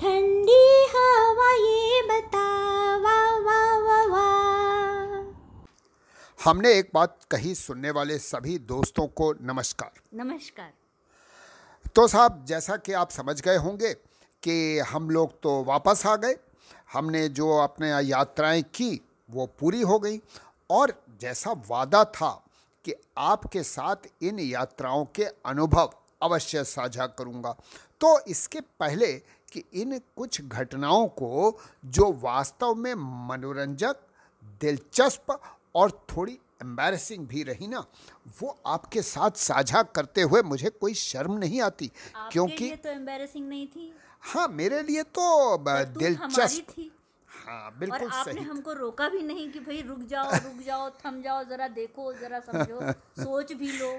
ठंडी हवा ये बता वाह वाह वाह वाह हमने एक बात कही सुनने वाले सभी दोस्तों को नमस्कार। नमस्कार। तो साहब जैसा कि आप समझ गए होंगे कि हम लोग तो वापस आ गए। हमने जो अपने यात्राएँ की वो पूरी हो गई। और जैसा वादा था कि आपके साथ इन यात्राओं के अनुभव अवश्य साझा करूँगा। तो इसके पहले कि इन कुछ घटनाओं को जो वास्तव में मनोरंजक दिलचस्प और थोड़ी एम्बैरसिंग भी रही ना वो आपके साथ साझा करते हुए मुझे कोई शर्म नहीं आती क्योंकि लिए तो एम्बेरसिंग नहीं थी? हाँ मेरे लिए तो दिलचस्प। थी। हाँ और बिल्कुल आपने सही। हमको रोका भी नहीं कि भाई रुक जाओ रुक जाओ थम जाओ जरा देखो जरा समझो सोच भी लो।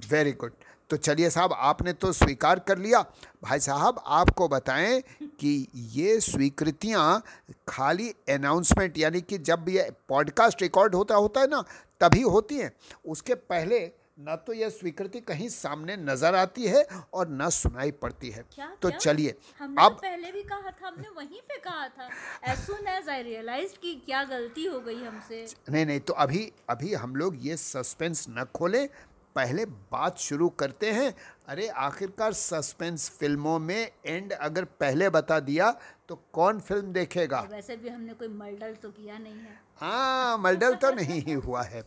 वेरी गुड तो चलिए साहब आपने तो स्वीकार कर लिया। भाई साहब आपको बताएँ कि ये स्वीकृतियाँ खाली अनाउंसमेंट यानी कि जब ये पॉडकास्ट रिकॉर्ड होता होता है ना तभी होती हैं। उसके पहले न तो यह स्वीकृति कहीं सामने नज़र आती है और न सुनाई पड़ती है। क्या तो चलिए अब पहले भी कहा था हमने वहीं पे कहा था। As soon as I realise कि क्या गलती हो गई हमसे। नहीं नहीं तो अभी अभी हम लोग ये सस्पेंस न खोलें। पहले बात शुरू करते हैं। अरे आखिरकार सस्पेंस फ़िल्मों में एंड अगर पहले बता दिया तो कौन फ़िल्म देखेगा? वैसे भी हमने कोई मर्डर तो किया नहीं है। हाँ मर्डर तो नहीं ही हुआ है।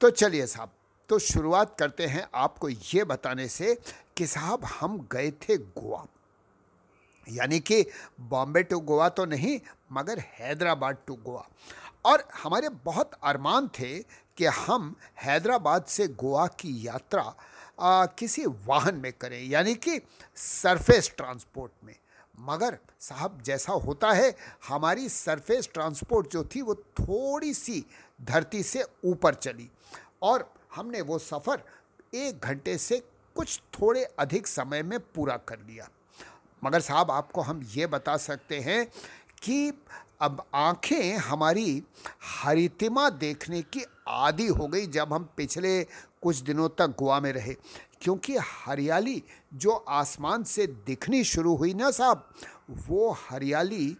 तो चलिए साहब तो शुरुआत करते हैं आपको ये बताने से कि साहब हम गए थे गोवा। यानी कि बॉम्बे टू गोवा तो नहीं मगर हैदराबाद टू गोवा। और हमारे बहुत अरमान थे कि हम हैदराबाद से गोवा की यात्रा आ, किसी वाहन में करें यानी कि सरफेस ट्रांसपोर्ट में। मगर साहब जैसा होता है हमारी सरफेस ट्रांसपोर्ट जो थी वो थोड़ी सी धरती से ऊपर चली। और हमने वो सफ़र एक घंटे से कुछ थोड़े अधिक समय में पूरा कर लिया। मगर साहब आपको हम ये बता सकते हैं कि अब आँखें हमारी हरितिमा देखने की आदि हो गई जब हम पिछले कुछ दिनों तक गोवा में रहे। क्योंकि हरियाली जो आसमान से दिखनी शुरू हुई ना साहब वो हरियाली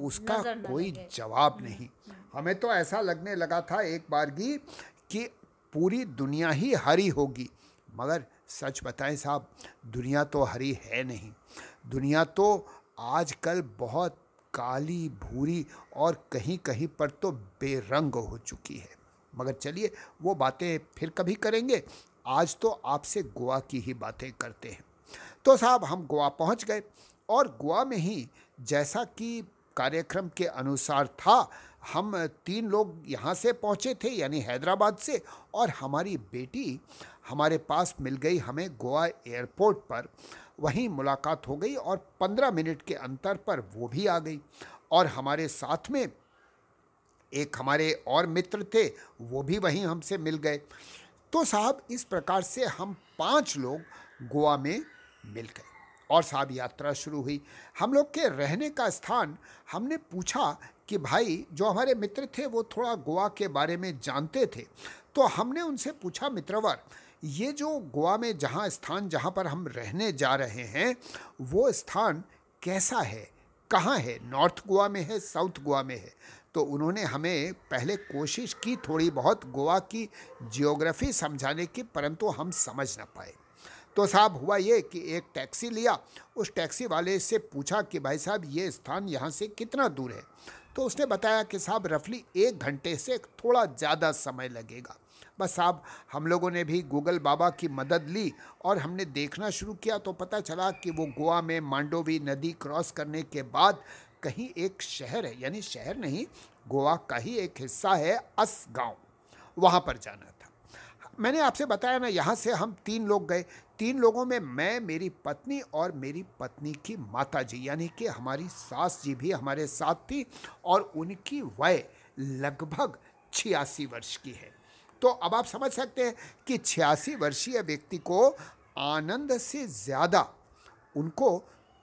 उसका कोई जवाब नहीं। हमें तो ऐसा लगने लगा था एक बार की कि पूरी दुनिया ही हरी होगी। मगर सच बताएँ साहब दुनिया तो हरी है नहीं। दुनिया तो आजकल बहुत काली, भूरी और कहीं कहीं पर तो बेरंग हो चुकी है। मगर चलिए, वो बातें फिर कभी करेंगे। आज तो आपसे गोवा की ही बातें करते हैं। तो साहब, हम गोवा पहुँच गए और गोवा में ही जैसा कि कार्यक्रम के अनुसार था, हम तीन लोग यहाँ से पहुँचे थे, यानी हैदराबाद से और हमारी बेटी हमारे पास मिल गई हमें गोवा एयरपोर्ट पर। वहीं मुलाकात हो गई और पंद्रह मिनट के अंतर पर वो भी आ गई। और हमारे साथ में एक हमारे और मित्र थे, वो भी वहीं हमसे मिल गए। तो साहब, इस प्रकार से हम पाँच लोग गोवा में मिल गए और साहब, यात्रा शुरू हुई। हम लोग के रहने का स्थान, हमने पूछा कि भाई, जो हमारे मित्र थे, वो थोड़ा गोवा के बारे में जानते थे। तो हमने उनसे पूछा, मित्रवर ये जो गोवा में जहाँ स्थान जहाँ पर हम रहने जा रहे हैं, वो स्थान कैसा है? कहाँ है? नॉर्थ गोवा में है, साउथ गोवा में है? तो उन्होंने हमें पहले कोशिश की थोड़ी बहुत गोवा की जियोग्राफी समझाने की, परंतु हम समझ ना पाए। तो साहब, हुआ ये कि एक टैक्सी लिया, उस टैक्सी वाले से पूछा कि भाई साहब, ये स्थान यहाँ से कितना दूर है? तो उसने बताया कि साहब, रफली एक घंटे से थोड़ा ज़्यादा समय लगेगा। बस साहब, हम लोगों ने भी गूगल बाबा की मदद ली और हमने देखना शुरू किया तो पता चला कि वो गोवा में मांडोवी नदी क्रॉस करने के बाद कहीं एक शहर है, यानी शहर नहीं, गोवा का ही एक हिस्सा है अस गाँव वहाँ पर जाना था। मैंने आपसे बताया ना, यहाँ से हम तीन लोग गए। तीन लोगों में मैं, मेरी पत्नी और मेरी पत्नी की माता जी यानी कि हमारी सास जी भी हमारे साथ थी और उनकी वय लगभग छियासी वर्ष की है। तो अब आप समझ सकते हैं कि छियासी वर्षीय व्यक्ति को आनंद से ज़्यादा उनको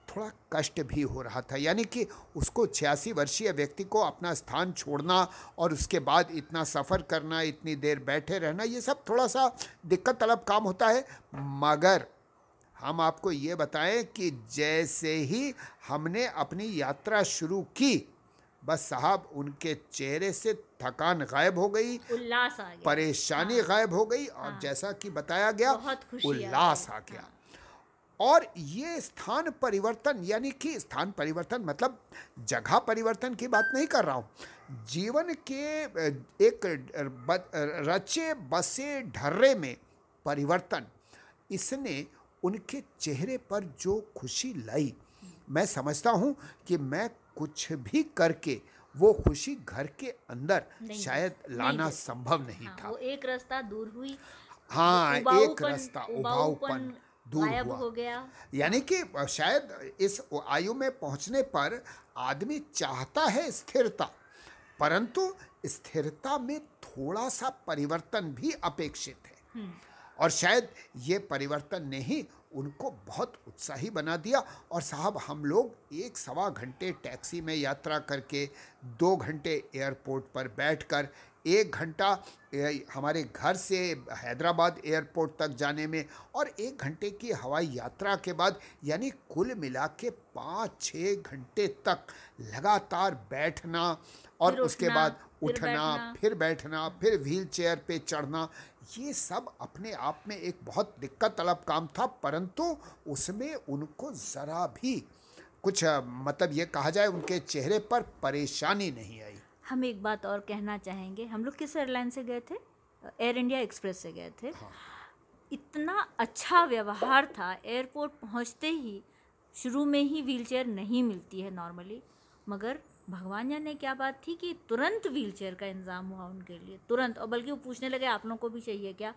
थोड़ा कष्ट भी हो रहा था। यानी कि उसको छियासी वर्षीय व्यक्ति को अपना स्थान छोड़ना और उसके बाद इतना सफ़र करना, इतनी देर बैठे रहना, ये सब थोड़ा सा दिक्कत तलब काम होता है। मगर हम आपको ये बताएँ कि जैसे ही हमने अपनी यात्रा शुरू की बस साहब उनके चेहरे से थकान गायब हो गई उल्लास आ गया परेशानी हाँ। गायब हो गई और हाँ। जैसा कि बताया गया उल्लास आ गया हाँ। और ये स्थान परिवर्तन यानी कि स्थान परिवर्तन मतलब जगह परिवर्तन की बात नहीं कर रहा हूँ जीवन के एक रचे बसे ढर्रे में परिवर्तन इसने उनके चेहरे पर जो खुशी लाई मैं समझता हूँ कि मैं कुछ भी करके वो खुशी घर के अंदर शायद नहीं लाना संभव नहीं हाँ, था। वो एक रास्ता दूर हुई। हाँ एक रास्ता उबाऊपन दूर हुआ। हो गया। यानी कि शायद इस आयु में पहुँचने पर आदमी चाहता है स्थिरता परंतु स्थिरता में थोड़ा सा परिवर्तन भी अपेक्षित है। हम्म, और शायद ये परिवर्तन ने ही उनको बहुत उत्साही बना दिया और साहब हम लोग एक सवा घंटे टैक्सी में यात्रा करके दो घंटे एयरपोर्ट पर बैठकर एक घंटा हमारे घर से हैदराबाद एयरपोर्ट तक जाने में और एक घंटे की हवाई यात्रा के बाद यानी कुल मिला के पाँच छः घंटे तक लगातार बैठना और उसके बाद उठना फिर बैठना फिर व्हील चेयर पे चढ़ना ये सब अपने आप में एक बहुत दिक्कत तलब काम था परंतु उसमें उनको ज़रा भी कुछ मतलब ये कहा जाए उनके चेहरे पर परेशानी नहीं आई। हम एक बात और कहना चाहेंगे। हम लोग किस एयरलाइन से गए थे? एयर इंडिया एक्सप्रेस से गए थे। हाँ। इतना अच्छा व्यवहार था एयरपोर्ट पहुँचते ही शुरू में ही व्हीलचेयर नहीं मिलती है नॉर्मली मगर भगवान जाने क्या बात थी कि तुरंत व्हीलचेयर का इंतज़ाम हुआ उनके लिए। तुरंत, और बल्कि वो पूछने लगे, आप लोगों को भी चाहिए क्या?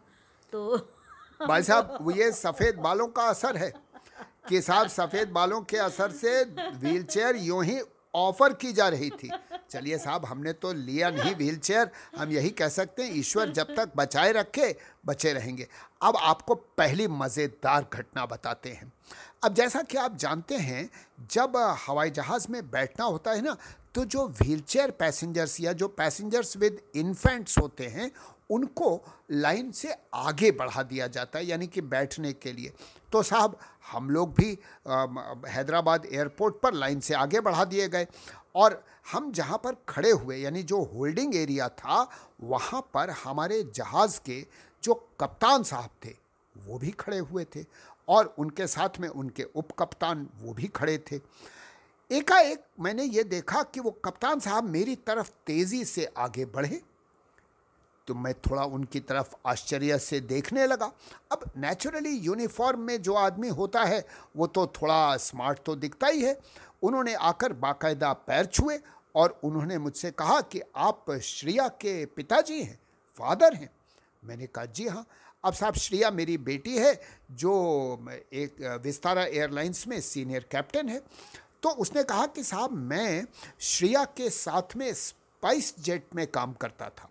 तो भाई साहब ये सफ़ेद बालों का असर है कि साहब, सफ़ेद बालों के असर से व्हीलचेयर यूँ ही ऑफ़र की जा रही थी। चलिए साहब, हमने तो लिया नहीं व्हीलचेयर। हम यही कह सकते हैं, ईश्वर जब तक बचाए रखे, बचे रहेंगे। अब आपको पहली मज़ेदार घटना बताते हैं। अब जैसा कि आप जानते हैं, जब हवाई जहाज़ में बैठना होता है ना तो जो व्हीलचेयर पैसेंजर्स या जो पैसेंजर्स विद इन्फेंट्स होते हैं, उनको लाइन से आगे बढ़ा दिया जाता है, यानी कि बैठने के लिए। तो साहब, हम लोग भी हैदराबाद एयरपोर्ट पर लाइन से आगे बढ़ा दिए गए। और हम जहाँ पर खड़े हुए, यानी जो होल्डिंग एरिया था, वहाँ पर हमारे जहाज़ के जो कप्तान साहब थे, वो भी खड़े हुए थे। और उनके साथ में उनके उप कप्तान वो भी खड़े थे। एकाएक मैंने ये देखा कि वो कप्तान साहब मेरी तरफ़ तेज़ी से आगे बढ़े तो मैं थोड़ा उनकी तरफ़ आश्चर्य से देखने लगा। अब नेचुरली यूनिफॉर्म में जो आदमी होता है, वो तो थोड़ा स्मार्ट तो दिखता ही है। उन्होंने आकर बाकायदा पैर छुए और उन्होंने मुझसे कहा कि आप श्रिया के पिताजी हैं, फादर हैं। मैंने कहा, जी हाँ अब साहब श्रिया मेरी बेटी है, जो एक, विस्तारा एयरलाइंस में सीनियर कैप्टन है। तो उसने कहा कि साहब मैं श्रेया के साथ में स्पाइस जेट में काम करता था।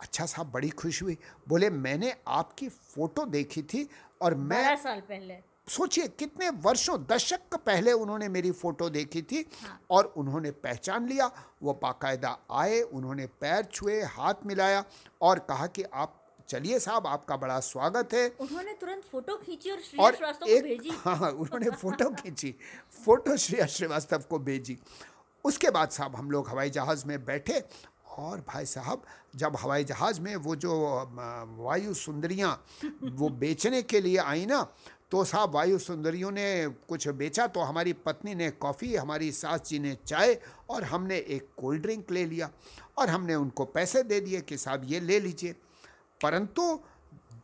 अच्छा साहब बड़ी खुश हुई। बोले मैंने आपकी फ़ोटो देखी थी और मैं साल पहले। सोचिए कितने वर्षों दशक पहले उन्होंने मेरी फ़ोटो देखी थी हाँ। और उन्होंने पहचान लिया। वो बाकायदा आए उन्होंने पैर छुए हाथ मिलाया और कहा कि आप चलिए साहब आपका बड़ा स्वागत है। उन्होंने तुरंत फ़ोटो खींची और श्रेया और श्रीवास्तव को एक भेजी। हाँ हाँ उन्होंने फ़ोटो खींची। फ़ोटो श्री श्रीवास्तव को भेजी। उसके बाद साहब हम लोग हवाई जहाज़ में बैठे और भाई साहब जब हवाई जहाज़ में वो जो वायु सुंदरियाँ वो बेचने के लिए आई ना तो साहब वायु सुंदरियों ने कुछ बेचा तो हमारी पत्नी ने कॉफ़ी हमारी सास जी ने चाय और हमने एक कोल्ड ड्रिंक ले लिया और हमने उनको पैसे दे दिए कि साहब ये ले लीजिए। परंतु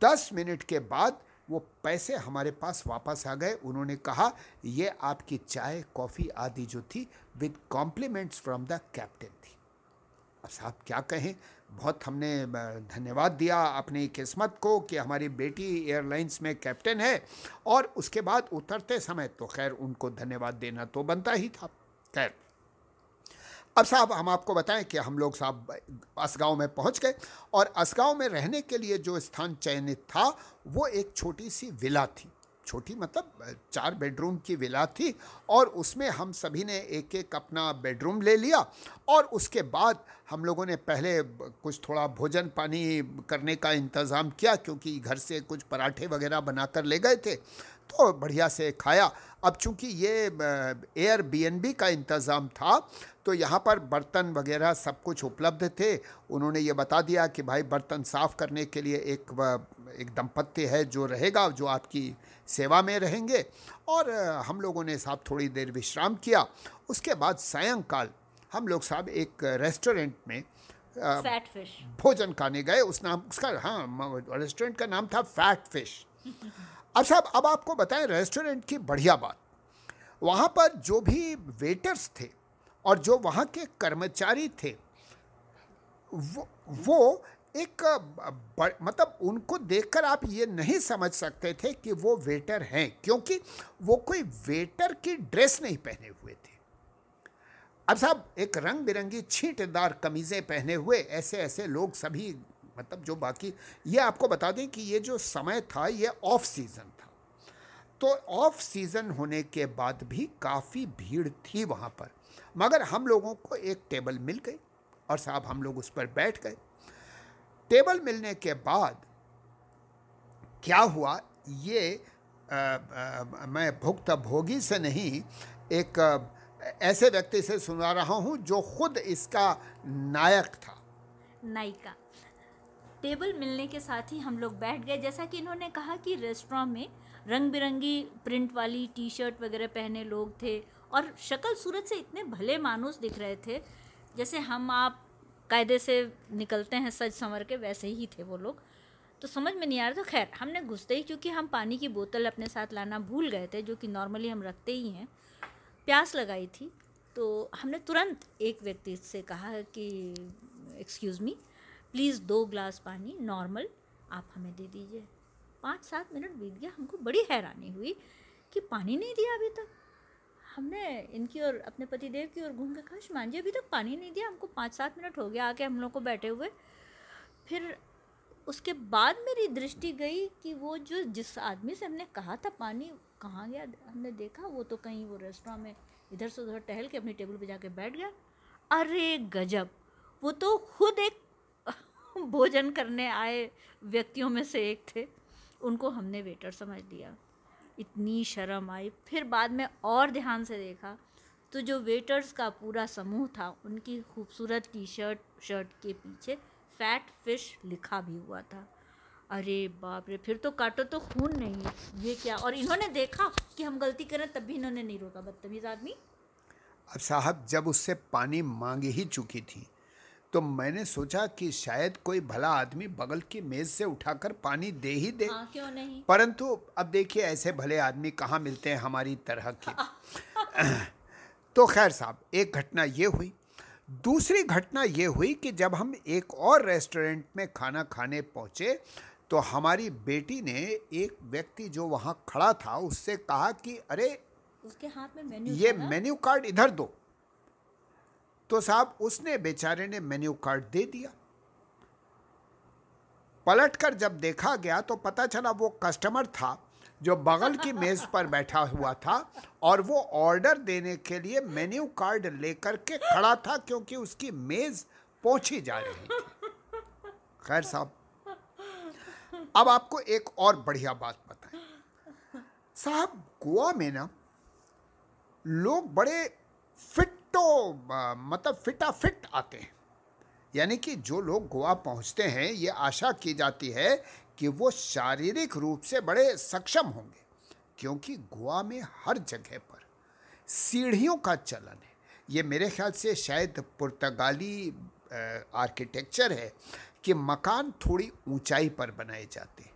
दस मिनट के बाद वो पैसे हमारे पास वापस आ गए। उन्होंने कहा, ये आपकी चाय, कॉफ़ी आदि जो थी, with compliments from the captain थी। अब साहब क्या कहें? बहुत हमने धन्यवाद दिया अपनी किस्मत को कि हमारी बेटी एयरलाइंस में कैप्टन है और उसके बाद उतरते समय तो खैर उनको धन्यवाद देना तो बनता ही था। खैर। अब साहब, हम आपको बताएँ कि हम लोग साहब असगांव में पहुँच गए और असगांव में रहने के लिए जो स्थान चयनित था, वो एक छोटी सी विला थी। छोटी मतलब चार बेडरूम की विला थी और उसमें हम सभी ने एक एक अपना बेडरूम ले लिया और उसके बाद हम लोगों ने पहले कुछ थोड़ा भोजन पानी करने का इंतज़ाम किया क्योंकि घर से कुछ पराठे वगैरह बनाकर ले गए थे तो बढ़िया से खाया। अब चूँकि ये एयर बीएनबी का इंतज़ाम था तो यहाँ पर बर्तन वगैरह सब कुछ उपलब्ध थे। उन्होंने ये बता दिया कि भाई बर्तन साफ़ करने के लिए एक एक दंपत्ति है जो रहेगा जो आपकी सेवा में रहेंगे। और हम लोगों ने साहब थोड़ी देर विश्राम किया। उसके बाद सायंकाल हम लोग साहब एक रेस्टोरेंट में फैट फ़िश भोजन खाने गए। उस नाम उसका हाँ रेस्टोरेंट का नाम था फैट फ़िश अब साहब अब आपको बताएँ रेस्टोरेंट की बढ़िया बात। वहाँ पर जो भी वेटर्स थे और जो वहाँ के कर्मचारी थे, वो वो एक मतलब उनको देखकर आप ये नहीं समझ सकते थे कि वो वेटर हैं, क्योंकि वो कोई वेटर की ड्रेस नहीं पहने हुए थे। अब साहब, एक रंग बिरंगी छींटदार कमीज़ें पहने हुए ऐसे ऐसे लोग सभी मतलब जो बाकी, ये आपको बता दें कि ये जो समय था, ये ऑफ़ सीज़न था। तो ऑफ़ सीज़न होने के बाद भी काफ़ी भीड़ थी वहाँ पर। मगर हम लोगों को एक टेबल मिल गई और साहब हम लोग उस पर बैठ गए। टेबल मिलने के बाद क्या हुआ? ये आ, आ, मैं भुक्त भोगी से नहीं एक आ, ऐसे व्यक्ति से सुना रहा हूँ जो खुद इसका नायक था। नायिका। टेबल मिलने के साथ ही हम लोग बैठ गए। जैसा कि इन्होंने कहा कि रेस्टोरेंट में रंग बिरंगी प्रिंट वाली टी शर्ट वगैरह पहने लोग थे और शक्ल सूरत से इतने भले मानूस दिख रहे थे, जैसे हम आप कायदे से निकलते हैं सज संवर के, वैसे ही थे वो लोग। तो समझ में नहीं आ रहा था। खैर, हमने घुसते ही, क्योंकि हम पानी की बोतल अपने साथ लाना भूल गए थे, जो कि नॉर्मली हम रखते ही हैं, प्यास लगाई थी। तो हमने तुरंत एक व्यक्ति से कहा कि एक्सक्यूज़ मी प्लीज़ दो ग्लास पानी नॉर्मल आप हमें दे दीजिए। पाँच सात मिनट बीत गया। हमको बड़ी हैरानी हुई कि पानी नहीं दिया अभी तक। हमने इनकी और अपने पति देव की ओर घूम के कहा, शुमान जी, अभी तक पानी नहीं दिया, हमको पाँच सात मिनट हो गया आके हम लोग को बैठे हुए। फिर उसके बाद मेरी दृष्टि गई कि वो जो जिस आदमी से हमने कहा था पानी, कहाँ गया, हमने देखा, वो तो कहीं वो रेस्टोरेंट में इधर से उधर टहल के अपनी टेबल पे जाके बैठ गया। अरे गजब! वो तो खुद एक भोजन करने आए व्यक्तियों में से एक थे। उनको हमने वेटर समझ लिया। इतनी शर्म आई। फिर बाद में और ध्यान से देखा तो जो वेटर्स का पूरा समूह था, उनकी खूबसूरत टी शर्ट शर्ट के पीछे फैट फ़िश लिखा भी हुआ था। अरे बाप रे, फिर तो काटो तो खून नहीं, ये क्या? और इन्होंने देखा कि हम गलती करें तब भी इन्होंने नहीं रोका, बदतमीज़ आदमी। अब साहब, जब उससे पानी मांग ही चुकी थी तो मैंने सोचा कि शायद कोई भला आदमी बगल की मेज से उठाकर पानी दे ही दे। हाँ, क्यों नहीं? परंतु अब देखिए ऐसे भले आदमी कहाँ मिलते हैं हमारी तरह के। तो खैर साहब एक घटना ये हुई। दूसरी घटना ये हुई कि जब हम एक और रेस्टोरेंट में खाना खाने पहुँचे तो हमारी बेटी ने एक व्यक्ति जो वहाँ खड़ा था उससे कहा कि अरे उसके हाथ में मेन्यू ये मेन्यू कार्ड इधर दो। तो साहब उसने बेचारे ने मेन्यू कार्ड दे दिया। पलट कर जब देखा गया तो पता चला वो कस्टमर था जो बगल की मेज पर बैठा हुआ था और वो ऑर्डर देने के लिए मेन्यू कार्ड लेकर के खड़ा था क्योंकि उसकी मेज पहुँची जा रही थी। खैर साहब अब आपको एक और बढ़िया बात बताएँ। साहब गोवा में ना लोग बड़े फिट तो मतलब फिटा फिट आते हैं। यानी कि जो लोग गोवा पहुँचते हैं, ये आशा की जाती है कि वो शारीरिक रूप से बड़े सक्षम होंगे, क्योंकि गोवा में हर जगह पर सीढ़ियों का चलन है। ये मेरे ख्याल से शायद पुर्तगाली आर्किटेक्चर है कि मकान थोड़ी ऊंचाई पर बनाए जाते हैं।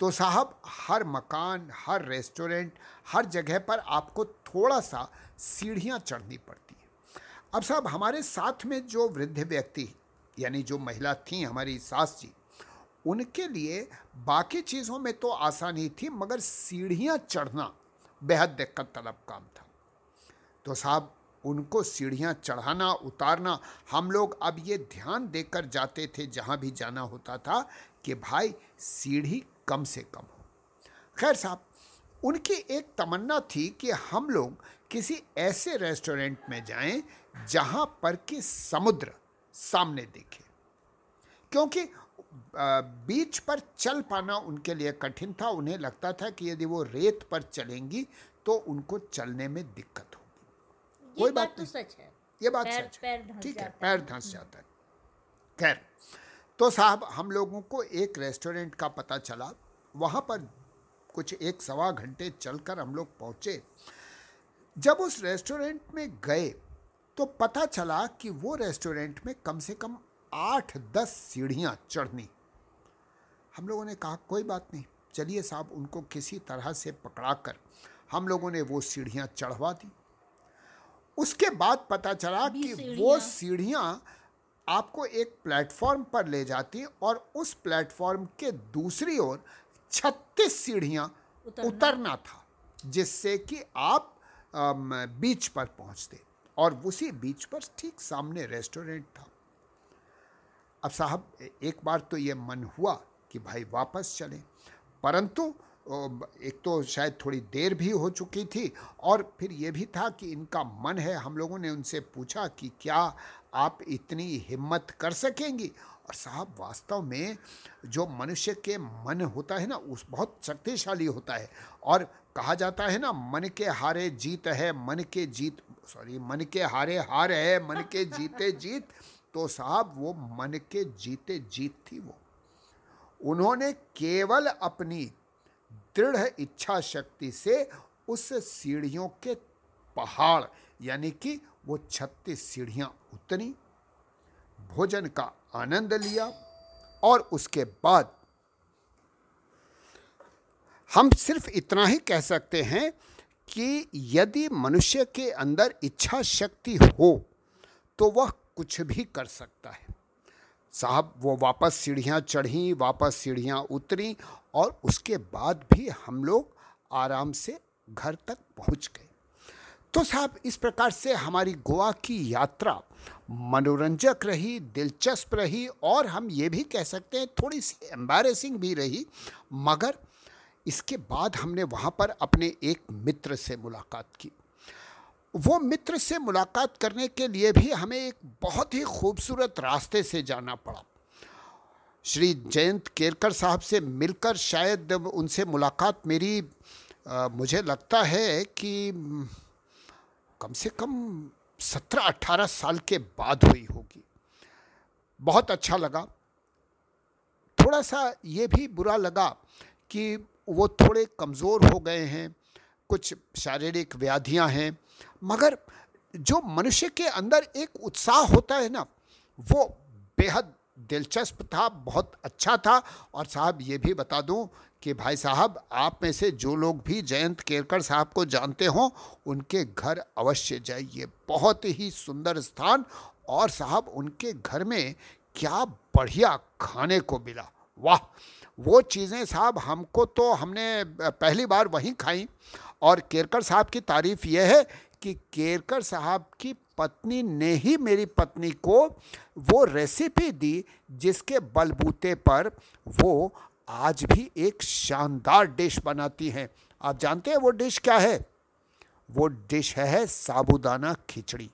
तो साहब, हर मकान, हर रेस्टोरेंट, हर जगह पर आपको थोड़ा सा सीढ़ियाँ चढ़नी पड़ती अब साहब, हमारे साथ में जो वृद्ध व्यक्ति, यानी जो महिला थी, हमारी सास जी, उनके लिए बाकी चीज़ों में तो आसानी थी, मगर सीढ़ियाँ चढ़ना बेहद दिक्कत तलब काम था। तो साहब, उनको सीढ़ियाँ चढ़ाना, उतारना, हम लोग अब ये ध्यान देकर जाते थे, जहाँ भी जाना होता था, कि भाई, सीढ़ी कम से कम हो। खैर साहब, उनकी एक तमन्ना थी कि हम लोग किसी ऐसे रेस्टोरेंट में जाएँ जहाँ पर कि समुद्र सामने दिखे। क्योंकि बीच पर चल पाना उनके लिए कठिन था उन्हें लगता था कि यदि वो रेत पर चलेंगी तो उनको चलने में दिक्कत होगी। कोई बात, बात तो सच है। ये बात पैर, सच है। ठीक है। पैर धंस जाता है। खैर तो साहब हम लोगों को एक रेस्टोरेंट का पता चला। वहाँ पर कुछ एक सवा घंटे चलकर हम लोग पहुँचे। जब उस रेस्टोरेंट में गए तो पता चला कि वो रेस्टोरेंट में कम से कम आठ दस सीढ़ियाँ चढ़नी। हम लोगों ने कहा कोई बात नहीं चलिए साहब उनको किसी तरह से पकड़ाकर हम लोगों ने वो सीढ़ियाँ चढ़वा दी। उसके बाद पता चला कि वो सीढ़ियाँ। आपको एक प्लेटफॉर्म पर ले जाती और उस प्लेटफॉर्म के दूसरी ओर छत्तीस सीढ़ियाँ उतरना।, उतरना था जिससे कि आप बीच पर पहुँचते। और उसी बीच पर ठीक सामने रेस्टोरेंट था। अब साहब, एक बार तो ये मन हुआ कि भाई वापस चलें, परंतु एक तो शायद थोड़ी देर भी हो चुकी थी और फिर ये भी था कि इनका मन है, हम लोगों ने उनसे पूछा कि क्या आप इतनी हिम्मत कर सकेंगी। और साहब वास्तव में जो मनुष्य के मन होता है ना उस बहुत शक्तिशाली होता है। और कहा जाता है ना मन के हारे जीत है मन के जीत सॉरी मन के हारे हार है मन के जीते जीत। तो साहब वो मन के जीते जीत थी वो। उन्होंने केवल अपनी दृढ़ इच्छा शक्ति से उस सीढ़ियों के पहाड़ यानी कि वो छत्तीस सीढ़ियाँ उतरी, भोजन का आनंद लिया और उसके बाद हम सिर्फ़ इतना ही कह सकते हैं कि यदि मनुष्य के अंदर इच्छा शक्ति हो तो वह कुछ भी कर सकता है। साहब, वो वापस सीढ़ियाँ चढ़ी, वापस सीढ़ियाँ उतरी और उसके बाद भी हम लोग आराम से घर तक पहुँच गए। तो साहब इस प्रकार से हमारी गोवा की यात्रा मनोरंजक रही दिलचस्प रही और हम ये भी कह सकते हैं थोड़ी सी एम्बेरसिंग भी रही मगर इसके बाद हमने वहाँ पर अपने एक मित्र से मुलाकात की। वो मित्र से मुलाकात करने के लिए भी हमें एक बहुत ही खूबसूरत रास्ते से जाना पड़ा। श्री जयंत केरकर साहब से मिलकर शायद उनसे मुलाकात मेरी आ, मुझे लगता है कि कम से कम सत्रह अट्ठारह साल के बाद हुई होगी। बहुत अच्छा लगा। थोड़ा सा ये भी बुरा लगा कि वो थोड़े कमज़ोर हो गए हैं, कुछ शारीरिक व्याधियाँ हैं, मगर जो मनुष्य के अंदर एक उत्साह होता है ना, वो बेहद दिलचस्प था, बहुत अच्छा था। और साहब ये भी बता दूँ कि भाई साहब, आप में से जो लोग भी जयंत केरकर साहब को जानते हों, उनके घर अवश्य जाइए। बहुत ही सुंदर स्थान और साहब, उनके घर में क्या बढ़िया खाने को मिला। वाह! वो चीज़ें साहब, हमको तो हमने पहली बार वहीं खाई। और केरकर साहब की तारीफ़ यह है कि केरकर साहब की पत्नी ने ही मेरी पत्नी को वो रेसिपी दी जिसके बलबूते पर वो आज भी एक शानदार डिश बनाती हैं। आप जानते हैं वो डिश क्या है? वो डिश है साबुदाना खिचड़ी।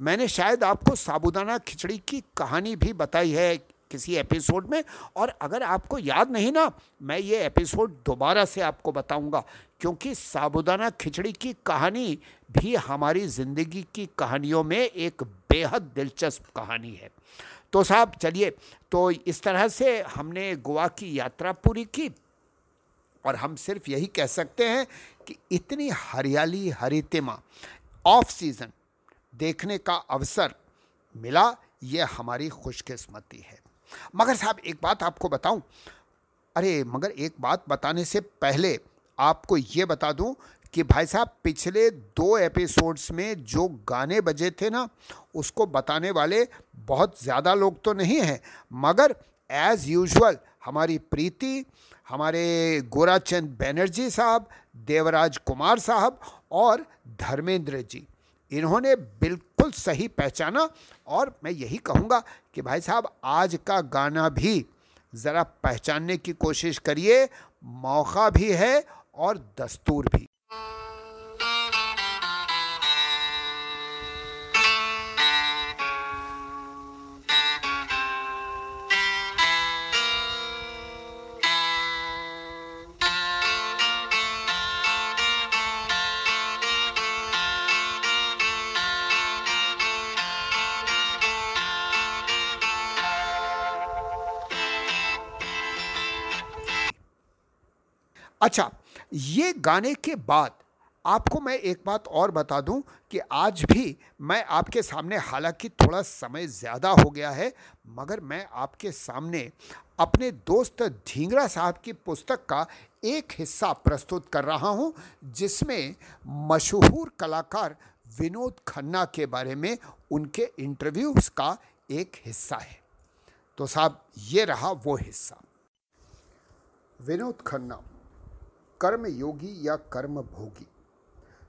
मैंने शायद आपको साबुदाना खिचड़ी की कहानी भी बताई है किसी एपिसोड में, और अगर आपको याद नहीं ना, मैं ये एपिसोड दोबारा से आपको बताऊँगा, क्योंकि साबुदाना खिचड़ी की कहानी भी हमारी ज़िंदगी की कहानियों में एक बेहद दिलचस्प कहानी है। तो साहब चलिए तो इस तरह से हमने गोवा की यात्रा पूरी की। और हम सिर्फ़ यही कह सकते हैं कि इतनी हरियाली हरितिमा ऑफ़ सीज़न देखने का अवसर मिला, ये हमारी खुशकिस्मती है। मगर साहब, एक बात आपको बताऊँ। अरे, मगर एक बात बताने से पहले आपको ये बता दूँ कि भाई साहब, पिछले दो एपिसोड्स में जो गाने बजे थे ना, उसको बताने वाले बहुत ज़्यादा लोग तो नहीं हैं। मगर एज़ यूजुअल हमारी प्रीति, हमारे गोराचंद बैनर्जी साहब, देवराज कुमार साहब और धर्मेंद्र जी, इन्होंने बिल्कुल सही पहचाना। और मैं यही कहूँगा कि भाई साहब, आज का गाना भी ज़रा पहचानने की कोशिश करिए, मौका भी है और दस्तूर भी। अच्छा ये गाने के बाद आपको मैं एक बात और बता दूँ कि आज भी मैं आपके सामने, हालाँकि थोड़ा समय ज़्यादा हो गया है, मगर मैं आपके सामने अपने दोस्त धींगरा साहब की पुस्तक का एक हिस्सा प्रस्तुत कर रहा हूँ, जिसमें मशहूर कलाकार विनोद खन्ना के बारे में उनके इंटरव्यूज़ का एक हिस्सा है। तो साहब, ये रहा वो हिस्सा। विनोद खन्ना। कर्म योगी या कर्म भोगी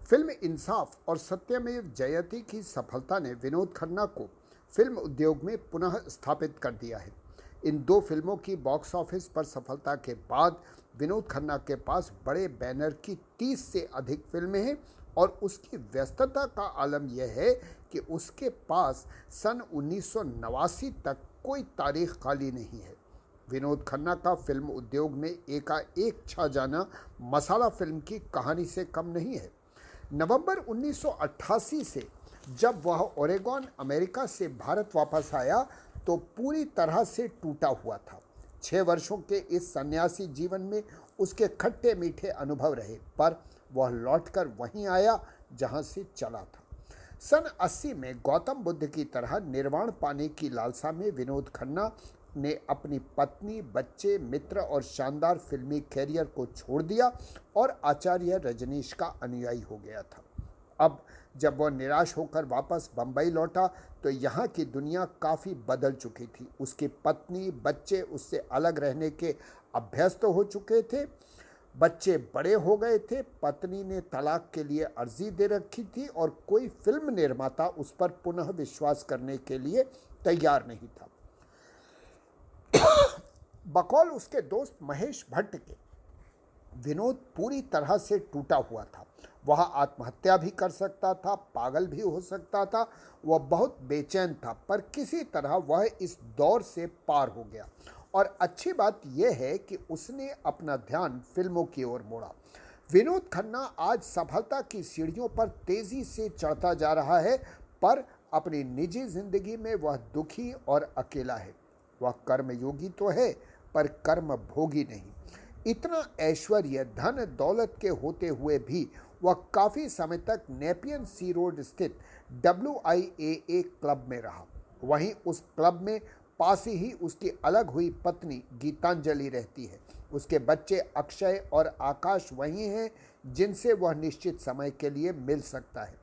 फ़िल्म इंसाफ और सत्यमेव जयती की सफलता ने विनोद खन्ना को फ़िल्म उद्योग में पुनः स्थापित कर दिया है। इन दो फ़िल्मों की बॉक्स ऑफ़िस पर सफलता के बाद विनोद खन्ना के पास बड़े बैनर की 30 से अधिक फ़िल्में हैं और उसकी व्यस्तता का आलम यह है कि उसके पास सन उन्नीस सौ नवासी तक कोई तारीख खाली नहीं है। विनोद खन्ना का फ़िल्म उद्योग में एकाएक छा जाना मसाला फ़िल्म की कहानी से कम नहीं है। नवंबर 1988 से जब वह ओरेगॉन, अमेरिका से भारत वापस आया तो पूरी तरह से टूटा हुआ था। छः वर्षों के इस सन्यासी जीवन में उसके खट्टे मीठे अनुभव रहे, पर वह लौटकर वहीं आया, जहाँ से चला था। सन 80 में गौतम बुद्ध की तरह निर्वाण पाने की लालसा में विनोद खन्ना ने अपनी पत्नी, बच्चे, मित्र और शानदार फिल्मी कैरियर को छोड़ दिया और आचार्य रजनीश का अनुयायी हो गया था। अब जब वह निराश होकर वापस बम्बई लौटा तो यहाँ की दुनिया काफ़ी बदल चुकी थी। उसकी पत्नी, बच्चे उससे अलग रहने के अभ्यस्त हो चुके थे। बच्चे बड़े हो गए थे। पत्नी ने तलाक के लिए अर्जी दे रखी थी और कोई फ़िल्म निर्माता उस पर पुनः विश्वास करने के लिए तैयार नहीं था। बकौल उसके दोस्त महेश भट्ट के विनोद पूरी तरह से टूटा हुआ था। वह आत्महत्या भी कर सकता था, पागल भी हो सकता था, वह बहुत बेचैन था, पर किसी तरह वह इस दौर से पार हो गया। और अच्छी बात यह है कि उसने अपना ध्यान फ़िल्मों की ओर मोड़ा। विनोद खन्ना आज सफलता की सीढ़ियों पर तेज़ी से चढ़ता जा रहा है, पर अपनी निजी ज़िंदगी में वह दुखी और अकेला है। वह कर्मयोगी तो है, पर कर्म भोगी नहीं। इतना ऐश्वर्य, धन दौलत के होते हुए भी वह काफ़ी समय तक नेपियन सी रोड स्थित ए क्लब में रहा। वहीं उस क्लब में पास ही उसकी अलग हुई पत्नी गीतांजलि रहती है। उसके बच्चे अक्षय और आकाश वही हैं, जिनसे वह निश्चित समय के लिए मिल सकता है।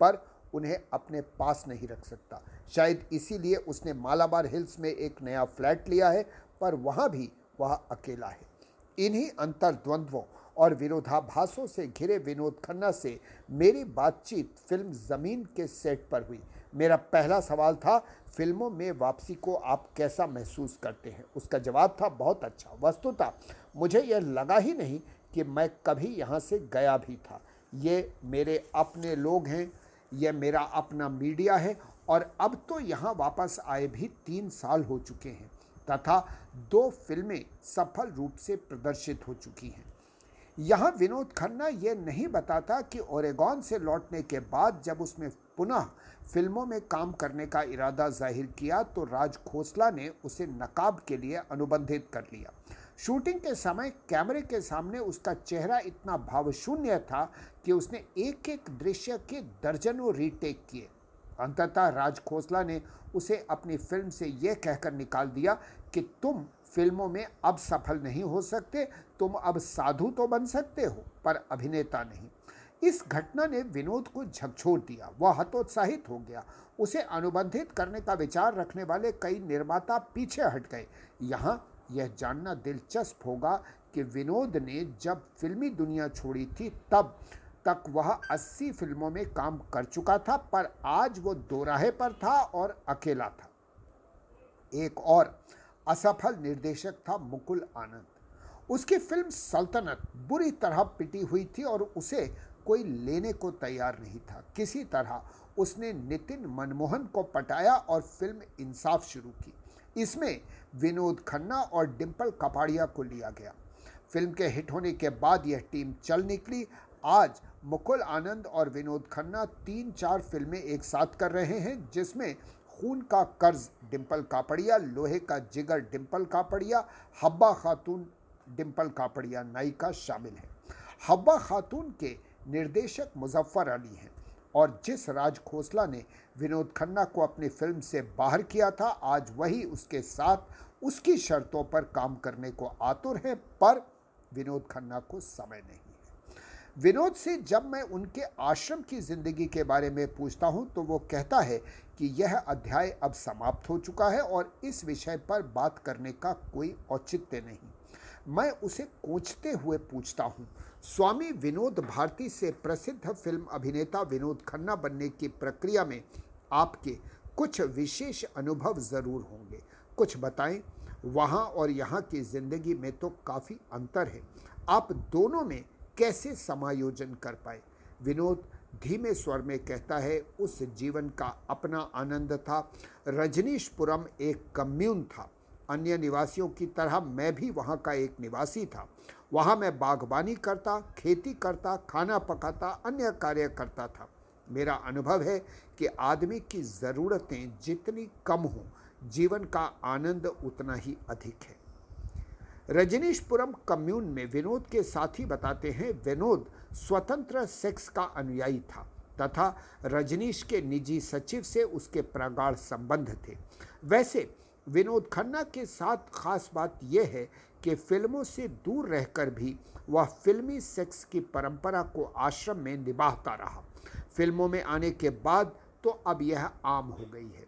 पर उन्हें अपने पास नहीं रख सकता। शायद इसीलिए उसने मालाबार हिल्स में एक नया फ्लैट लिया है, पर वहाँ भी वह अकेला है। इन्हीं अंतर्द्वंद्वों और विरोधाभासों से घिरे विनोद खन्ना से मेरी बातचीत फ़िल्म ज़मीन के सेट पर हुई। मेरा पहला सवाल था, फ़िल्मों में वापसी को आप कैसा महसूस करते हैं? उसका जवाब था, बहुत अच्छा। वस्तुतः मुझे यह लगा ही नहीं कि मैं कभी यहाँ से गया भी था। ये मेरे अपने लोग हैं यह मेरा अपना मीडिया है और अब तो यहाँ वापस आए भी तीन साल हो चुके हैं तथा दो फ़िल्में सफल रूप से प्रदर्शित हो चुकी हैं। यहाँ विनोद खन्ना ये नहीं बताता कि ओरेगॉन से लौटने के बाद जब उसने पुनः फ़िल्मों में काम करने का इरादा ज़ाहिर किया तो राज खोसला ने उसे नकाब के लिए अनुबंधित कर लिया। शूटिंग के समय कैमरे के सामने उसका चेहरा इतना भावशून्य था कि उसने एक एक दृश्य के दर्जनों रीटेक किए। अंततः राज खोसला ने उसे अपनी फ़िल्म से यह कहकर निकाल दिया कि तुम फ़िल्मों में अब सफल नहीं हो सकते, तुम अब साधु तो बन सकते हो, पर अभिनेता नहीं। इस घटना ने विनोद को झकझोर दिया, वह हतोत्साहित हो गया। उसे अनुबंधित करने का विचार रखने वाले कई निर्माता पीछे हट गए। यहाँ यह जानना दिलचस्प होगा कि विनोद ने जब फिल्मी दुनिया छोड़ी थी, तब तक वह 80 फ़िल्मों में काम कर चुका था, पर आज वो दोराहे पर था और अकेला था। एक और असफल निर्देशक था मुकुल आनंद। उसकी फ़िल्म सल्तनत बुरी तरह पिटी हुई थी और उसे कोई लेने को तैयार नहीं था। किसी तरह उसने नितिन मनमोहन को पटाया और फ़िल्म इंसाफ शुरू की। इसमें विनोद खन्ना और डिम्पल कपाड़िया को लिया गया। फ़िल्म के हिट होने के बाद यह टीम चल निकली। आज मुकुल आनंद और विनोद खन्ना तीन चार फ़िल्में एक साथ कर रहे हैं, जिसमें खून का कर्ज डिम्पल कापड़िया, लोहे का जिगर डिम्पल कापड़िया, हब्बा खातून डिम्पल कापड़िया नायिका शामिल है। हब्बा खातून के निर्देशक मुजफ्फर अली हैं और जिस राज खोसला ने विनोद खन्ना को अपनी फ़िल्म से बाहर किया था, आज वही उसके साथ उसकी शर्तों पर काम करने को आतुर है, पर विनोद खन्ना को समय नहीं। विनोद से जब मैं उनके आश्रम की ज़िंदगी के बारे में पूछता हूँ तो वो कहता है कि यह अध्याय अब समाप्त हो चुका है और इस विषय पर बात करने का कोई औचित्य नहीं। मैं उसे कोचते हुए पूछता हूँ, स्वामी विनोद भारती से प्रसिद्ध फ़िल्म अभिनेता विनोद खन्ना बनने की प्रक्रिया में आपके कुछ विशेष अनुभव ज़रूर होंगे। कुछ बताएँ, वहाँ और यहाँ की ज़िंदगी में तो काफ़ी अंतर है। आप दोनों में कैसे समायोजन कर पाए? विनोद धीमे स्वर में कहता है, उस जीवन का अपना आनंद था। रजनीशपुरम एक कम्यून था। अन्य निवासियों की तरह मैं भी वहाँ का एक निवासी था। वहाँ मैं बागवानी करता, खेती करता, खाना पकाता, अन्य कार्य करता था। मेरा अनुभव है कि आदमी की ज़रूरतें जितनी कम हों, जीवन का आनंद उतना ही अधिक है। रजनीशपुरम कम्यून में विनोद के साथी बताते हैं, विनोद स्वतंत्र सेक्स का अनुयायी था तथा रजनीश के निजी सचिव से उसके प्रगाढ़ संबंध थे। वैसे, विनोद खन्ना के साथ खास बात यह है कि फ़िल्मों से दूर रहकर भी वह फिल्मी सेक्स की परंपरा को आश्रम में निभाता रहा। फ़िल्मों में आने के बाद तो अब यह आम हो गई है।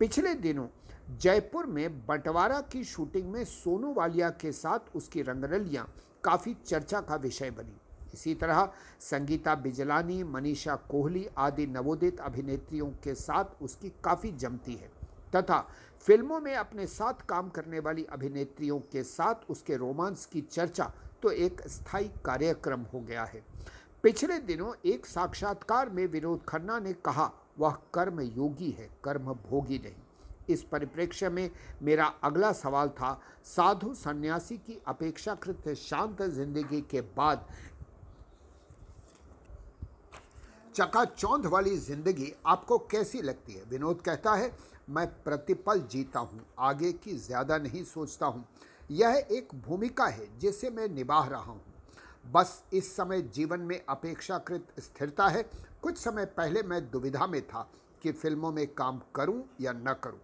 पिछले दिनों जयपुर में बंटवारा की शूटिंग में सोनू वालिया के साथ उसकी रंगरलियाँ, काफ़ी चर्चा का विषय बनी। इसी तरह संगीता बिजलानी, मनीषा कोहली आदि नवोदित अभिनेत्रियों के साथ उसकी काफ़ी जमती है। तथा फ़िल्मों में अपने साथ काम करने वाली अभिनेत्रियों के साथ उसके रोमांस की चर्चा तो एक स्थायी कार्यक्रम हो गया है। पिछले दिनों एक साक्षात्कार में विनोद खन्ना ने कहा, वह कर्म योगी है कर्म भोगी नहीं। इस परिप्रेक्ष्य में मेरा अगला सवाल था, साधु सन्यासी की अपेक्षाकृत शांत ज़िंदगी के बाद चकाचौंध वाली ज़िंदगी आपको कैसी लगती है? विनोद कहता है, मैं प्रतिपल जीता हूँ, आगे की ज़्यादा नहीं सोचता हूँ। यह एक भूमिका है जिसे मैं निभा रहा हूँ। बस इस समय जीवन में अपेक्षाकृत स्थिरता है। कुछ समय पहले मैं दुविधा में था कि फ़िल्मों में काम करूँ या न करूँ।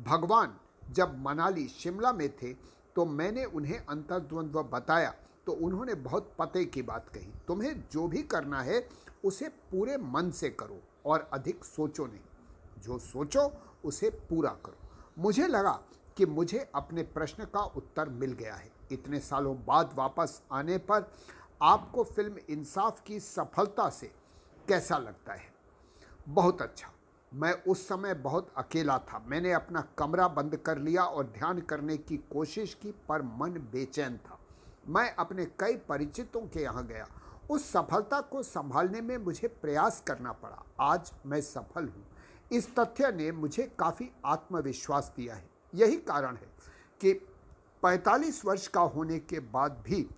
भगवान, जब मनाली शिमला में थे तो मैंने उन्हें अंतर्द्वंद्व बताया तो उन्होंने बहुत पते की बात कही। तुम्हें जो भी करना है, उसे पूरे मन से करो और अधिक सोचो नहीं। जो सोचो, उसे पूरा करो। मुझे लगा कि मुझे अपने प्रश्न का उत्तर मिल गया है। इतने सालों बाद वापस आने पर आपको फ़िल्म इंसाफ की सफलता से कैसा लगता है? बहुत अच्छा। मैं उस समय बहुत अकेला था। मैंने अपना कमरा बंद कर लिया और ध्यान करने की कोशिश की, पर मन बेचैन था। मैं अपने कई परिचितों के यहाँ गया। उस सफलता को संभालने में मुझे प्रयास करना पड़ा। आज मैं सफल हूँ। इस तथ्य ने मुझे काफ़ी आत्मविश्वास दिया है। यही कारण है कि 45 वर्ष का होने के बाद भी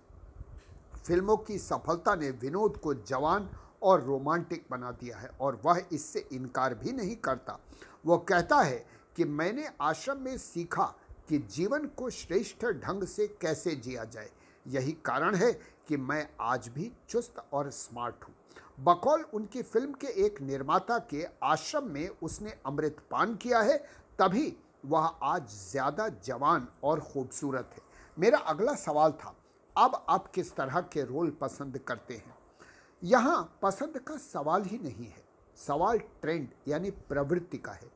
फ़िल्मों की सफलता ने विनोद को जवान और रोमांटिक बना दिया है और वह इससे इनकार भी नहीं करता। वो कहता है कि मैंने आश्रम में सीखा कि जीवन को श्रेष्ठ ढंग से कैसे जिया जाए। यही कारण है कि मैं आज भी चुस्त और स्मार्ट हूँ। बकौल उनकी फ़िल्म के एक निर्माता के आश्रम में उसने अमृत पान किया है, तभी वह आज ज़्यादा जवान और खूबसूरत है। मेरा अगला सवाल था, अब आप किस तरह के रोल पसंद करते हैं? यहाँ पसंद का सवाल ही नहीं है। सवाल ट्रेंड यानी प्रवृत्ति का है।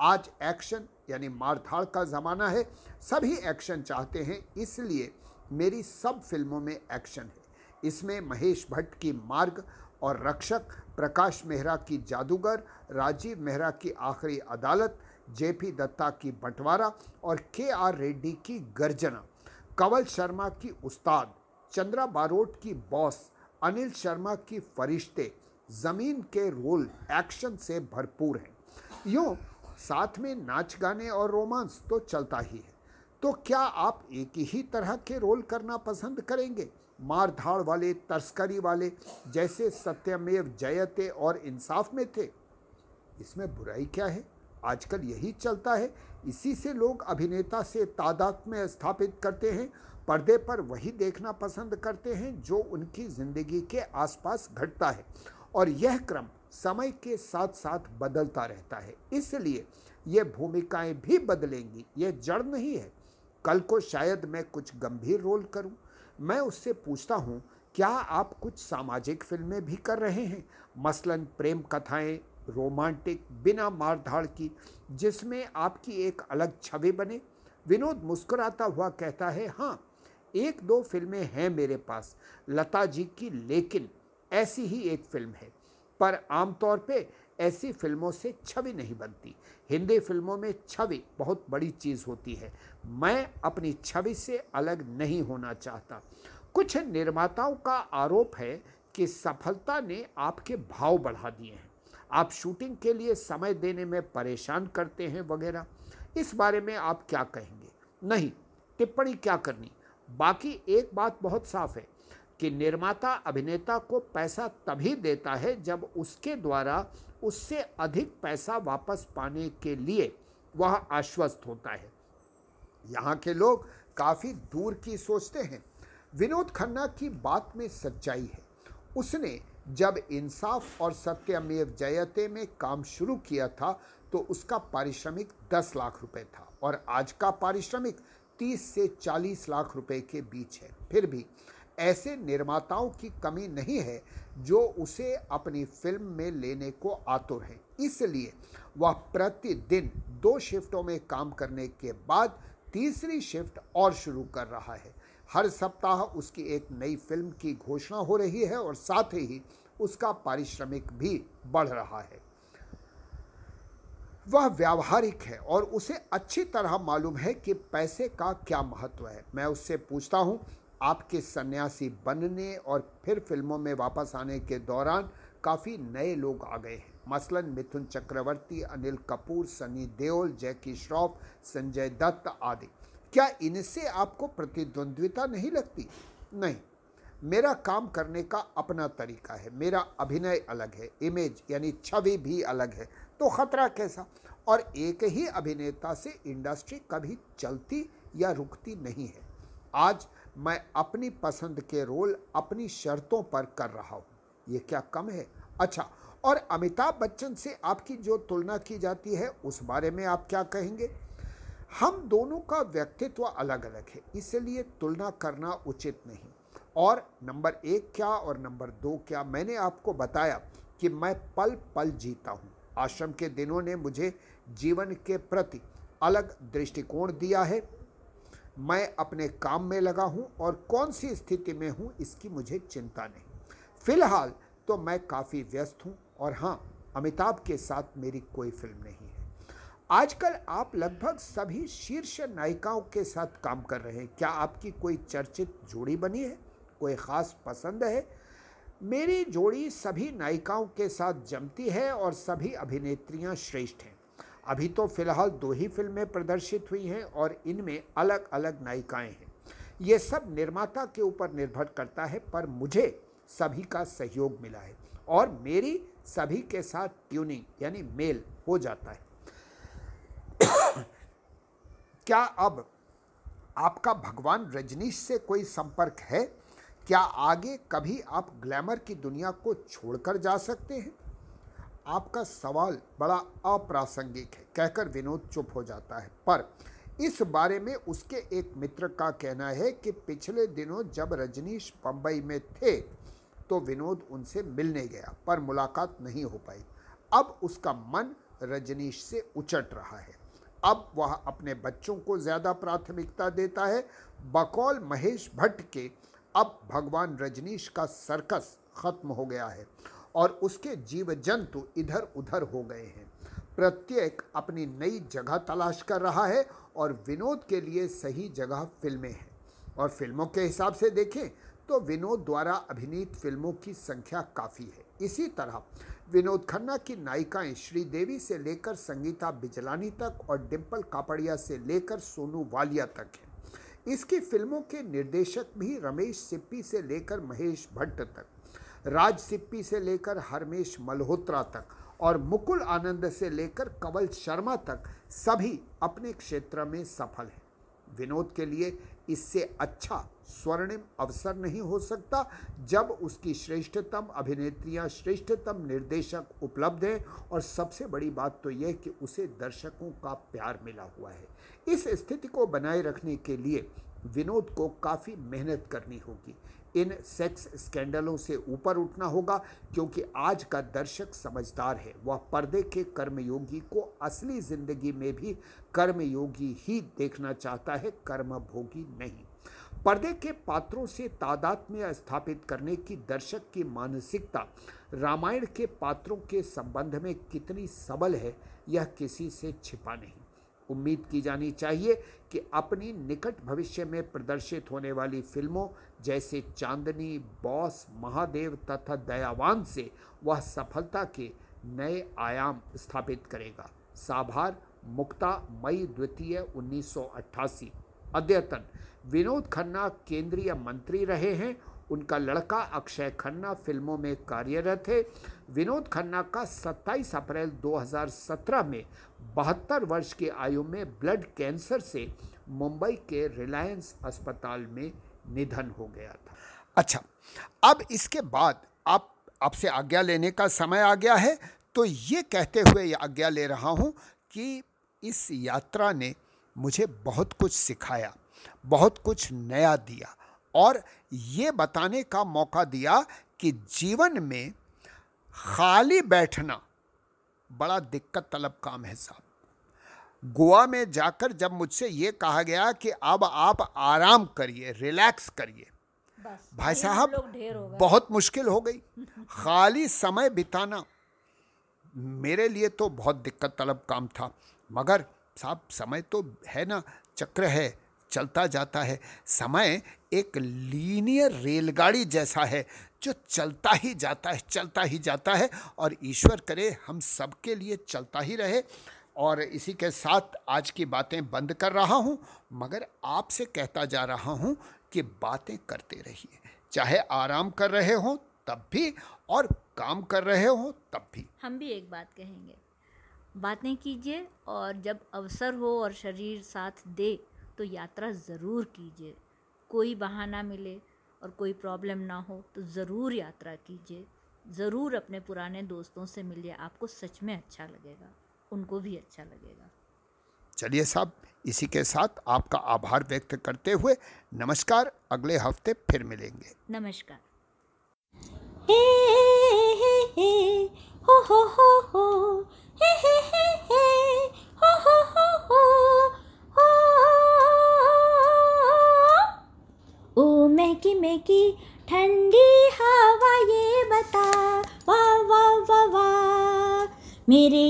आज एक्शन यानी मारधाड़ का ज़माना है। सभी एक्शन चाहते हैं, इसलिए मेरी सब फ़िल्मों में एक्शन है। इसमें महेश भट्ट की मार्ग और रक्षक प्रकाश मेहरा की जादूगर, राजीव मेहरा की आखिरी अदालत, जेपी दत्ता की बंटवारा और के आर रेड्डी की गर्जना। कंवल शर्मा की उस्ताद, चंद्रा बारोट की बॉस अनिल शर्मा की फरिश्ते ज़मीन के रोल एक्शन से भरपूर हैं। यूँ, साथ में नाच गाने और रोमांस तो चलता ही है। तो क्या आप एक ही तरह के रोल करना पसंद करेंगे? मार धाड़ वाले तस्करी वाले, जैसे सत्यमेव जयते और इंसाफ में थे। इसमें बुराई क्या है? आजकल यही चलता है। इसी से लोग अभिनेता से तादाद में स्थापित करते हैं पर्दे पर वही देखना पसंद करते हैं जो उनकी ज़िंदगी के आसपास घटता है। और यह क्रम समय के साथ साथ बदलता रहता है। इसलिए ये भूमिकाएँ भी बदलेंगी। यह जड़ नहीं है। कल को शायद मैं कुछ गंभीर रोल करूँ। मैं उससे पूछता हूँ, क्या आप कुछ सामाजिक फ़िल्में भी कर रहे हैं? मसलन प्रेम कथाएँ, रोमांटिक, बिना मारधाड़ की, जिसमें आपकी एक अलग छवि बने। विनोद मुस्कुराता हुआ कहता है हाँ एक दो फ़िल्में हैं मेरे पास, लता जी की, लेकिन ऐसी ही एक फ़िल्म है। पर आमतौर पे ऐसी फ़िल्मों से छवि नहीं बनती। हिंदी फ़िल्मों में छवि बहुत बड़ी चीज़ होती है। मैं अपनी छवि से अलग नहीं होना चाहता। कुछ निर्माताओं का आरोप है कि सफलता ने आपके भाव बढ़ा दिए हैं। आप शूटिंग के लिए समय देने में परेशान करते हैं वगैरह। इस बारे में आप क्या कहेंगे? नहीं, टिप्पणी क्या करनी? बाकी एक बात बहुत साफ़ है कि निर्माता अभिनेता को पैसा तभी देता है जब उसके द्वारा उससे अधिक पैसा वापस पाने के लिए वह आश्वस्त होता है। यहाँ के लोग काफ़ी दूर की सोचते हैं। विनोद खन्ना की बात में सच्चाई है। उसने जब इंसाफ और सत्यमेव जयते में काम शुरू किया था तो उसका पारिश्रमिक दस लाख रुपए था और आज का पारिश्रमिक तीस से चालीस लाख रुपए के बीच है। फिर भी ऐसे निर्माताओं की कमी नहीं है जो उसे अपनी फ़िल्म में लेने को आतुर हैं। इसलिए वह प्रतिदिन दो शिफ्टों में काम करने के बाद तीसरी शिफ्ट और शुरू कर रहा है। हर सप्ताह उसकी एक नई फ़िल्म की घोषणा हो रही है और साथ ही उसका पारिश्रमिक भी बढ़ रहा है। वह व्यावहारिक है और उसे अच्छी तरह मालूम है कि पैसे का क्या महत्व है। मैं उससे पूछता हूँ, आपके सन्यासी बनने और फिर फ़िल्मों में वापस आने के दौरान काफ़ी नए लोग आ गए हैं। मसलन, मिथुन चक्रवर्ती, अनिल कपूर, सनी देओल, जैकी श्रॉफ, संजय दत्त आदि। क्या इनसे आपको प्रतिद्वंद्विता नहीं लगती? नहीं। मेरा काम करने का अपना तरीका है। मेरा अभिनय अलग है। इमेज, यानी छवि भी अलग है। तो खतरा कैसा? और एक ही अभिनेता से इंडस्ट्री कभी चलती या रुकती नहीं है। आज मैं अपनी पसंद के रोल अपनी शर्तों पर कर रहा हूँ। ये क्या कम है? अच्छा और अमिताभ बच्चन से आपकी जो तुलना की जाती है, उस बारे में आप क्या कहेंगे? हम दोनों का व्यक्तित्व अलग अलग है, इसलिए तुलना करना उचित नहीं। और नंबर एक क्या और नंबर दो क्या मैंने आपको बताया कि मैं पल पल जीता हूँ। आश्रम के दिनों ने मुझे जीवन के प्रति अलग दृष्टिकोण दिया है। मैं अपने काम में लगा हूँ और कौन सी स्थिति में हूँ, इसकी मुझे चिंता नहीं। फ़िलहाल तो मैं काफ़ी व्यस्त हूँ और हाँ अमिताभ के साथ मेरी कोई फ़िल्म नहीं है। आजकल आप लगभग सभी शीर्ष नायिकाओं के साथ काम कर रहे हैं। क्या आपकी कोई चर्चित जोड़ी बनी है? कोई ख़ास पसंद है? मेरी जोड़ी सभी नायिकाओं के साथ जमती है और सभी अभिनेत्रियाँ श्रेष्ठ हैं। अभी तो फ़िलहाल दो ही फ़िल्में प्रदर्शित हुई हैं और इनमें अलग अलग नायिकाएँ हैं। ये सब निर्माता के ऊपर निर्भर करता है, पर मुझे सभी का सहयोग मिला है और मेरी सभी के साथ ट्यूनिंग यानी मेल हो जाता है। क्या अब आपका भगवान रजनीश से कोई संपर्क है? क्या आगे कभी आप ग्लैमर की दुनिया को छोड़कर जा सकते हैं? आपका सवाल बड़ा अप्रासंगिक है, कहकर विनोद चुप हो जाता है। पर इस बारे में उसके एक मित्र का कहना है कि पिछले दिनों जब रजनीश बम्बई में थे तो विनोद उनसे मिलने गया, पर मुलाकात नहीं हो पाई। अब उसका मन रजनीश से उचट रहा है। अब वह अपने बच्चों को ज़्यादा प्राथमिकता देता है। बकौल महेश भट्ट के अब भगवान रजनीश का सर्कस खत्म हो गया है और उसके जीव जंतु इधर उधर हो गए हैं। प्रत्येक अपनी नई जगह तलाश कर रहा है और विनोद के लिए सही जगह फ़िल्में हैं। और फ़िल्मों के हिसाब से देखें तो विनोद द्वारा अभिनीत फ़िल्मों की संख्या काफ़ी है। इसी तरह विनोद खन्ना की नायिकाएँ श्रीदेवी से लेकर संगीता बिजलानी तक और डिम्पल कापड़िया से लेकर सोनू वालिया तक हैं। इसकी फ़िल्मों के निर्देशक भी रमेश सिप्पी से लेकर महेश भट्ट तक, राज सिप्पी से लेकर हरमेश मल्होत्रा तक और मुकुल आनंद से लेकर कंवल शर्मा तक सभी अपने क्षेत्र में सफल हैं। विनोद के लिए इससे अच्छा स्वर्णिम अवसर नहीं हो सकता जब उसकी श्रेष्ठतम अभिनेत्रियाँ, श्रेष्ठतम निर्देशक उपलब्ध हैं और सबसे बड़ी बात तो यह कि उसे दर्शकों का प्यार मिला हुआ है। इस स्थिति को बनाए रखने के लिए विनोद को काफ़ी मेहनत करनी होगी। इन सेक्स स्कैंडलों से ऊपर उठना होगा, क्योंकि आज का दर्शक समझदार है। वह पर्दे के कर्मयोगी को असली ज़िंदगी में भी कर्मयोगी ही देखना चाहता है, कर्मभोगी नहीं। पर्दे के पात्रों से तादाद में स्थापित करने की दर्शक की मानसिकता, रामायण के पात्रों के संबंध में कितनी सबल है, यह किसी से छिपा नहीं। उम्मीद की जानी चाहिए कि अपनी निकट भविष्य में प्रदर्शित होने वाली फ़िल्मों जैसे चांदनी, बॉस, महादेव तथा दयावान से वह सफलता के नए आयाम स्थापित करेगा। साभार, मुक्ता, मई द्वितीय, उन्नीस अद्यतन, विनोद खन्ना केंद्रीय मंत्री रहे हैं। उनका लड़का अक्षय खन्ना फ़िल्मों में कार्यरत है। विनोद खन्ना का 27 अप्रैल 2017 में बहत्तर वर्ष की आयु में ब्लड कैंसर से मुंबई के रिलायंस अस्पताल में निधन हो गया था। अच्छा अब इसके बाद आप, आपसे आज्ञा लेने का समय आ गया है तो ये कहते हुए आज्ञा ले रहा हूँ कि इस यात्रा ने मुझे बहुत कुछ सिखाया, बहुत कुछ नया दिया और ये बताने का मौका दिया कि जीवन में खाली बैठना बड़ा दिक्कत तलब काम है साहब। गोवा में जाकर जब मुझसे ये कहा गया कि अब आप आराम करिए रिलैक्स करिए। भाई साहब बहुत मुश्किल हो गई। खाली समय बिताना मेरे लिए तो बहुत दिक्कत तलब काम था। मगर साहब समय तो है ना चक्र है चलता जाता है। समय एक लीनियर रेलगाड़ी जैसा है जो चलता ही जाता है, चलता ही जाता है और ईश्वर करे, हम सबके लिए चलता ही रहे। और इसी के साथ आज की बातें बंद कर रहा हूँ, मगर आपसे कहता जा रहा हूँ कि बातें करते रहिए। चाहे आराम कर रहे हो, तब भी, और काम कर रहे हो, तब भी। हम भी एक बात कहेंगे। बातें कीजिए और जब अवसर हो और शरीर साथ दे तो यात्रा ज़रूर कीजिए। कोई बहाना मिले और कोई प्रॉब्लम ना हो तो ज़रूर यात्रा कीजिए। ज़रूर अपने पुराने दोस्तों से मिलिए। आपको सच में अच्छा लगेगा। उनको भी अच्छा लगेगा। चलिए साहब इसी के साथ आपका आभार व्यक्त करते हुए नमस्कार। अगले हफ़्ते फिर मिलेंगे। नमस्कार। हे हे हे हो हो हो हो हे हे हे महकी ठंडी हवा ये बता वाह वाह वाह वाह। मेरे